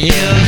Yeah.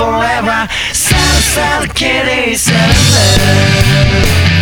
forever. サルサルキリサル